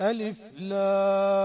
ألف لام.